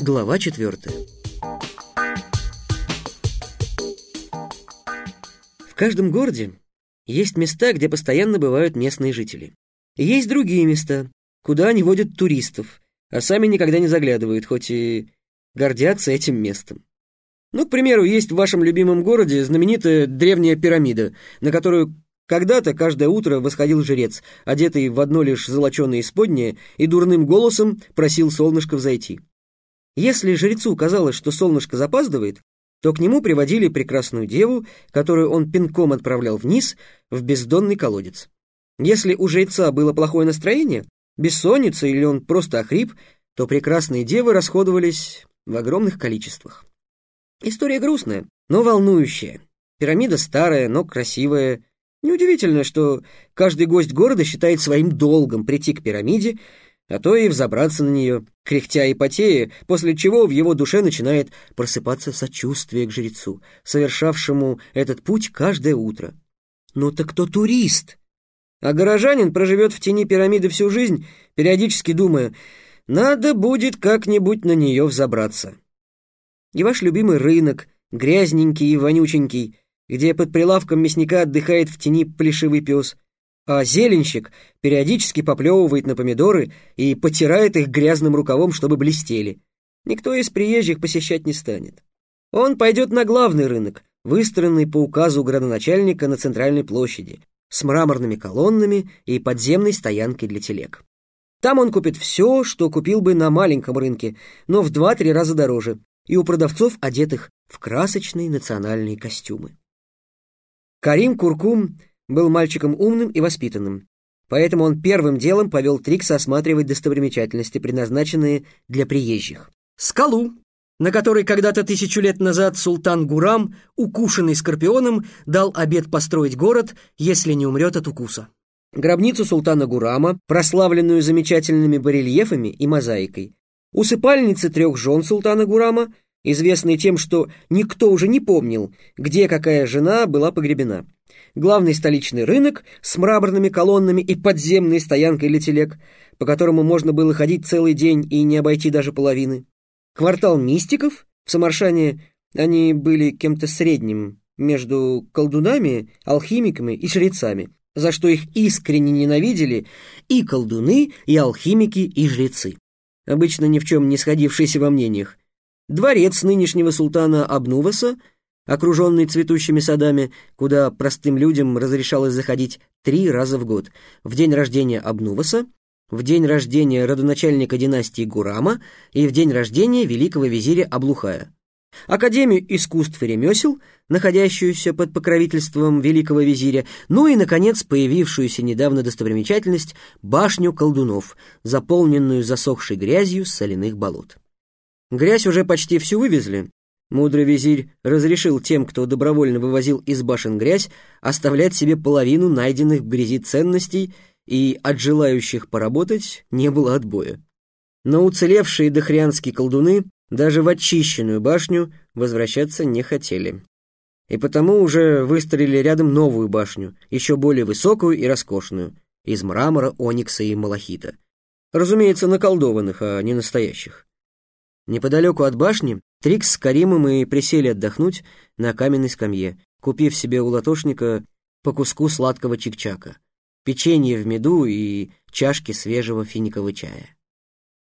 Глава четвертая. В каждом городе есть места, где постоянно бывают местные жители. Есть другие места, куда они водят туристов, а сами никогда не заглядывают, хоть и гордятся этим местом. Ну, к примеру, есть в вашем любимом городе знаменитая древняя пирамида, на которую когда-то каждое утро восходил жрец, одетый в одно лишь золоченое исподнее, и дурным голосом просил солнышко взойти. Если жрецу казалось, что солнышко запаздывает, то к нему приводили прекрасную деву, которую он пинком отправлял вниз в бездонный колодец. Если у жреца было плохое настроение, бессонница или он просто охрип, то прекрасные девы расходовались в огромных количествах. История грустная, но волнующая. Пирамида старая, но красивая. Неудивительно, что каждый гость города считает своим долгом прийти к пирамиде а то и взобраться на нее, кряхтя и потея, после чего в его душе начинает просыпаться сочувствие к жрецу, совершавшему этот путь каждое утро. Ну так кто турист? А горожанин проживет в тени пирамиды всю жизнь, периодически думая, надо будет как-нибудь на нее взобраться. И ваш любимый рынок, грязненький и вонюченький, где под прилавком мясника отдыхает в тени плешивый пес — а зеленщик периодически поплевывает на помидоры и потирает их грязным рукавом, чтобы блестели. Никто из приезжих посещать не станет. Он пойдет на главный рынок, выстроенный по указу градоначальника на центральной площади, с мраморными колоннами и подземной стоянкой для телег. Там он купит все, что купил бы на маленьком рынке, но в два-три раза дороже, и у продавцов, одетых в красочные национальные костюмы. Карим Куркум был мальчиком умным и воспитанным, поэтому он первым делом повел Трикса осматривать достопримечательности, предназначенные для приезжих. Скалу, на которой когда-то тысячу лет назад султан Гурам, укушенный скорпионом, дал обет построить город, если не умрет от укуса. Гробницу султана Гурама, прославленную замечательными барельефами и мозаикой. Усыпальницы трех жен султана Гурама, известные тем, что никто уже не помнил, где какая жена была погребена главный столичный рынок с мраморными колоннами и подземной стоянкой для телег, по которому можно было ходить целый день и не обойти даже половины. Квартал мистиков, в Самаршане они были кем-то средним между колдунами, алхимиками и жрецами, за что их искренне ненавидели и колдуны, и алхимики, и жрецы, обычно ни в чем не сходившиеся во мнениях. Дворец нынешнего султана Абнуваса — окруженный цветущими садами, куда простым людям разрешалось заходить три раза в год, в день рождения Абнуваса, в день рождения родоначальника династии Гурама и в день рождения великого визиря Аблухая. Академию искусств и ремесел, находящуюся под покровительством великого визиря, ну и, наконец, появившуюся недавно достопримечательность башню колдунов, заполненную засохшей грязью соляных болот. Грязь уже почти всю вывезли, Мудрый визирь разрешил тем, кто добровольно вывозил из башен грязь, оставлять себе половину найденных в грязи ценностей, и от желающих поработать не было отбоя. Но уцелевшие дохрянские колдуны даже в очищенную башню возвращаться не хотели. И потому уже выстроили рядом новую башню, еще более высокую и роскошную, из мрамора, оникса и малахита. Разумеется, наколдованных, а не настоящих. Неподалеку от башни Трикс с Каримом и присели отдохнуть на каменной скамье, купив себе у латошника по куску сладкого чикчака, печенье в меду и чашки свежего финикового чая.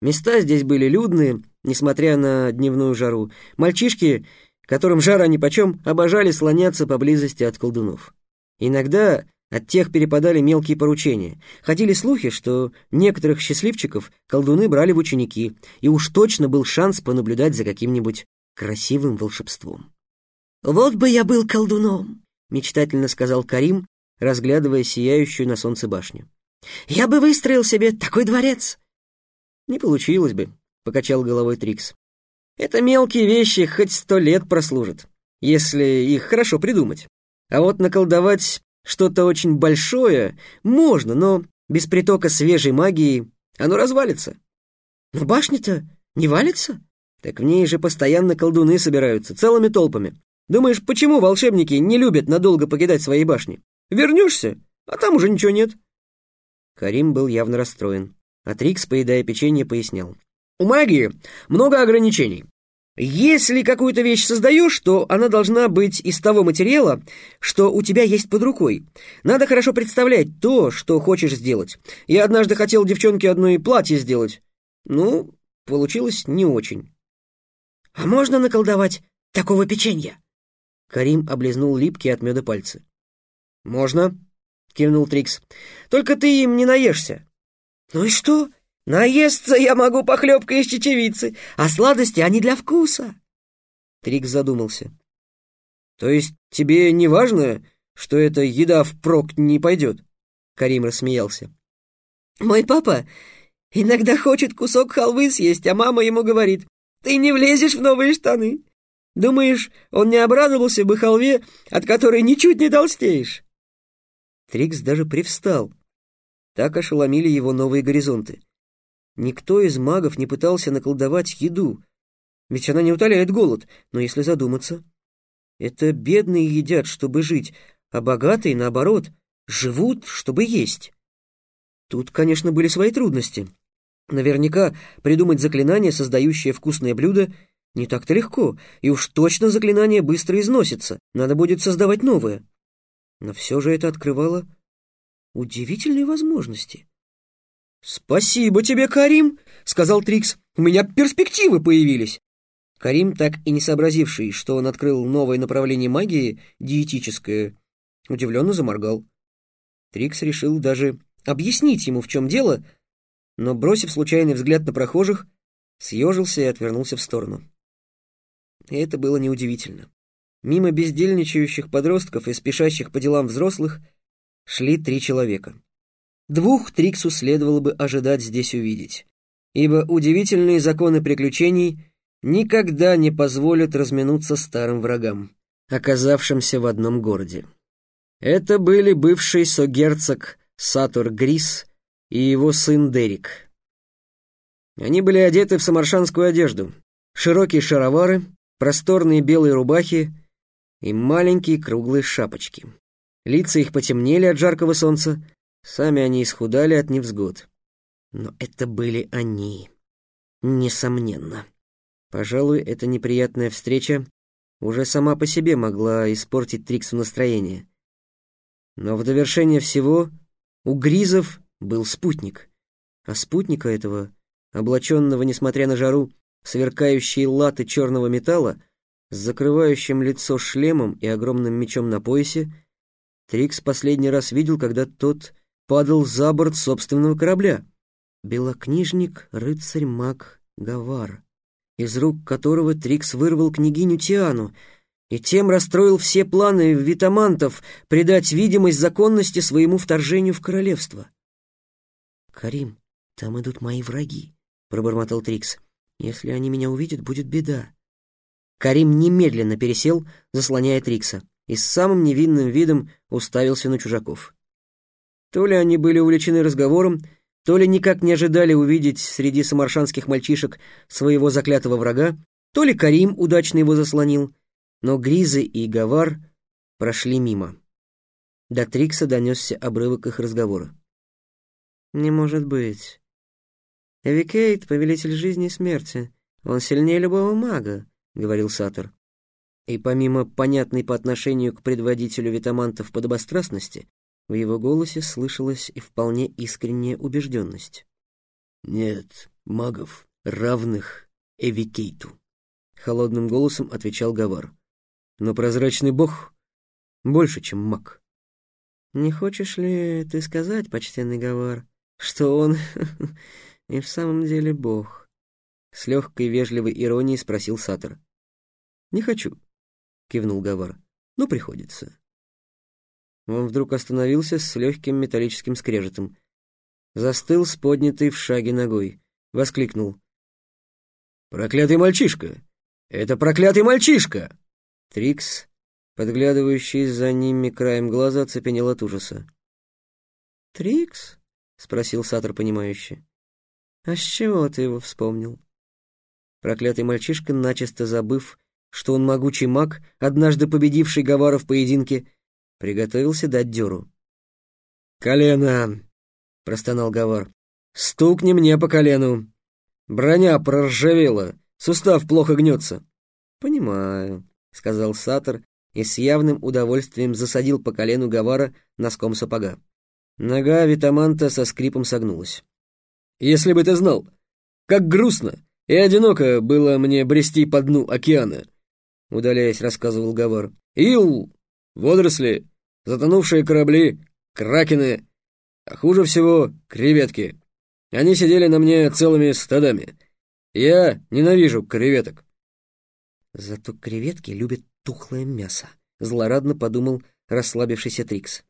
Места здесь были людные, несмотря на дневную жару. Мальчишки, которым жара нипочем, обожали слоняться поблизости от колдунов. Иногда от тех перепадали мелкие поручения. Ходили слухи, что некоторых счастливчиков колдуны брали в ученики, и уж точно был шанс понаблюдать за каким-нибудь красивым волшебством. «Вот бы я был колдуном!» — мечтательно сказал Карим, разглядывая сияющую на солнце башню. «Я бы выстроил себе такой дворец!» «Не получилось бы», — покачал головой Трикс. «Это мелкие вещи хоть сто лет прослужат, если их хорошо придумать. А вот наколдовать что-то очень большое можно, но без притока свежей магии оно развалится. Но башня-то не валится? Так в ней же постоянно колдуны собираются, целыми толпами. Думаешь, почему волшебники не любят надолго покидать свои башни? Вернешься, а там уже ничего нет. Карим был явно расстроен, а Трикс, поедая печенье, пояснял. «У магии много ограничений. Если какую-то вещь создаешь, то она должна быть из того материала, что у тебя есть под рукой. Надо хорошо представлять то, что хочешь сделать. Я однажды хотел девчонке одно платье сделать. Ну, получилось не очень. «А можно наколдовать такого печенья?» Карим облизнул липкие от меда пальцы. «Можно», — кивнул Трикс. «Только ты им не наешься». «Ну и что? Наесться я могу похлебкой из чечевицы, а сладости они для вкуса. Трикс задумался. То есть тебе не важно, что эта еда впрок не пойдет? Карим рассмеялся. Мой папа иногда хочет кусок халвы съесть, а мама ему говорит, ты не влезешь в новые штаны. Думаешь, он не обрадовался бы халве, от которой ничуть не толстеешь? Трикс даже привстал. Так ошеломили его новые горизонты. Никто из магов не пытался наколдовать еду, ведь она не утоляет голод, но если задуматься... Это бедные едят, чтобы жить, а богатые, наоборот, живут, чтобы есть. Тут, конечно, были свои трудности. Наверняка придумать заклинание, создающее вкусное блюдо, не так-то легко, и уж точно заклинание быстро износится, надо будет создавать новое. Но все же это открывало удивительные возможности. «Спасибо тебе, Карим!» — сказал Трикс. «У меня перспективы появились!» Карим, так и не сообразивший, что он открыл новое направление магии, диетическое, удивленно заморгал. Трикс решил даже объяснить ему, в чем дело, но, бросив случайный взгляд на прохожих, съежился и отвернулся в сторону. И это было неудивительно. Мимо бездельничающих подростков и спешащих по делам взрослых шли три человека. Двух Триксу следовало бы ожидать здесь увидеть, ибо удивительные законы приключений никогда не позволят разминуться старым врагам, оказавшимся в одном городе. Это были бывший согерцог Сатур Грис и его сын Дерик. Они были одеты в самаршанскую одежду, широкие шаровары, просторные белые рубахи и маленькие круглые шапочки. Лица их потемнели от жаркого солнца, Сами они исхудали от невзгод. Но это были они. Несомненно. Пожалуй, эта неприятная встреча уже сама по себе могла испортить Триксу настроение. Но в довершение всего у Гризов был спутник. А спутника этого, облаченного, несмотря на жару, сверкающие латы черного металла, с закрывающим лицо шлемом и огромным мечом на поясе, Трикс последний раз видел, когда тот падал за борт собственного корабля. Белокнижник, рыцарь-маг Гавар, из рук которого Трикс вырвал княгиню Тиану и тем расстроил все планы витамантов придать видимость законности своему вторжению в королевство. «Карим, там идут мои враги», — пробормотал Трикс. «Если они меня увидят, будет беда». Карим немедленно пересел, заслоняя Трикса, и с самым невинным видом уставился на чужаков. То ли они были увлечены разговором, то ли никак не ожидали увидеть среди самаршанских мальчишек своего заклятого врага, то ли Карим удачно его заслонил, но Гризы и Гавар прошли мимо. До Трикса донесся обрывок их разговора. «Не может быть. Эвикейт — повелитель жизни и смерти. Он сильнее любого мага», — говорил Сатор. И помимо понятной по отношению к предводителю витамантов подобострастности, в его голосе слышалась и вполне искренняя убежденность. «Нет магов, равных Эвикейту», — холодным голосом отвечал Гавар. «Но прозрачный бог больше, чем маг». «Не хочешь ли ты сказать, почтенный Гавар, что он и в самом деле бог?» С легкой вежливой иронией спросил Сатор. «Не хочу», — кивнул Гавар, — «но приходится». Он вдруг остановился с легким металлическим скрежетом. Застыл с поднятой в шаге ногой. Воскликнул. «Проклятый мальчишка! Это проклятый мальчишка!» Трикс, подглядывающий за ними краем глаза, цепенел от ужаса. «Трикс?» — спросил Сатор, понимающе. «А с чего ты его вспомнил?» Проклятый мальчишка, начисто забыв, что он могучий маг, однажды победивший Гавара в поединке, Приготовился дать дёру. «Колено!» — простонал Гавар. «Стукни мне по колену. Броня проржавела, сустав плохо гнется». «Понимаю», — сказал Сатор и с явным удовольствием засадил по колену Гавара носком сапога. Нога Витаманта со скрипом согнулась. «Если бы ты знал, как грустно и одиноко было мне брести по дну океана», — удаляясь, рассказывал Гавар. «Ил, водоросли, затонувшие корабли, кракены, а хуже всего креветки. Они сидели на мне целыми стадами. Я ненавижу креветок». «Зато креветки любят тухлое мясо», — злорадно подумал расслабившийся Трикс.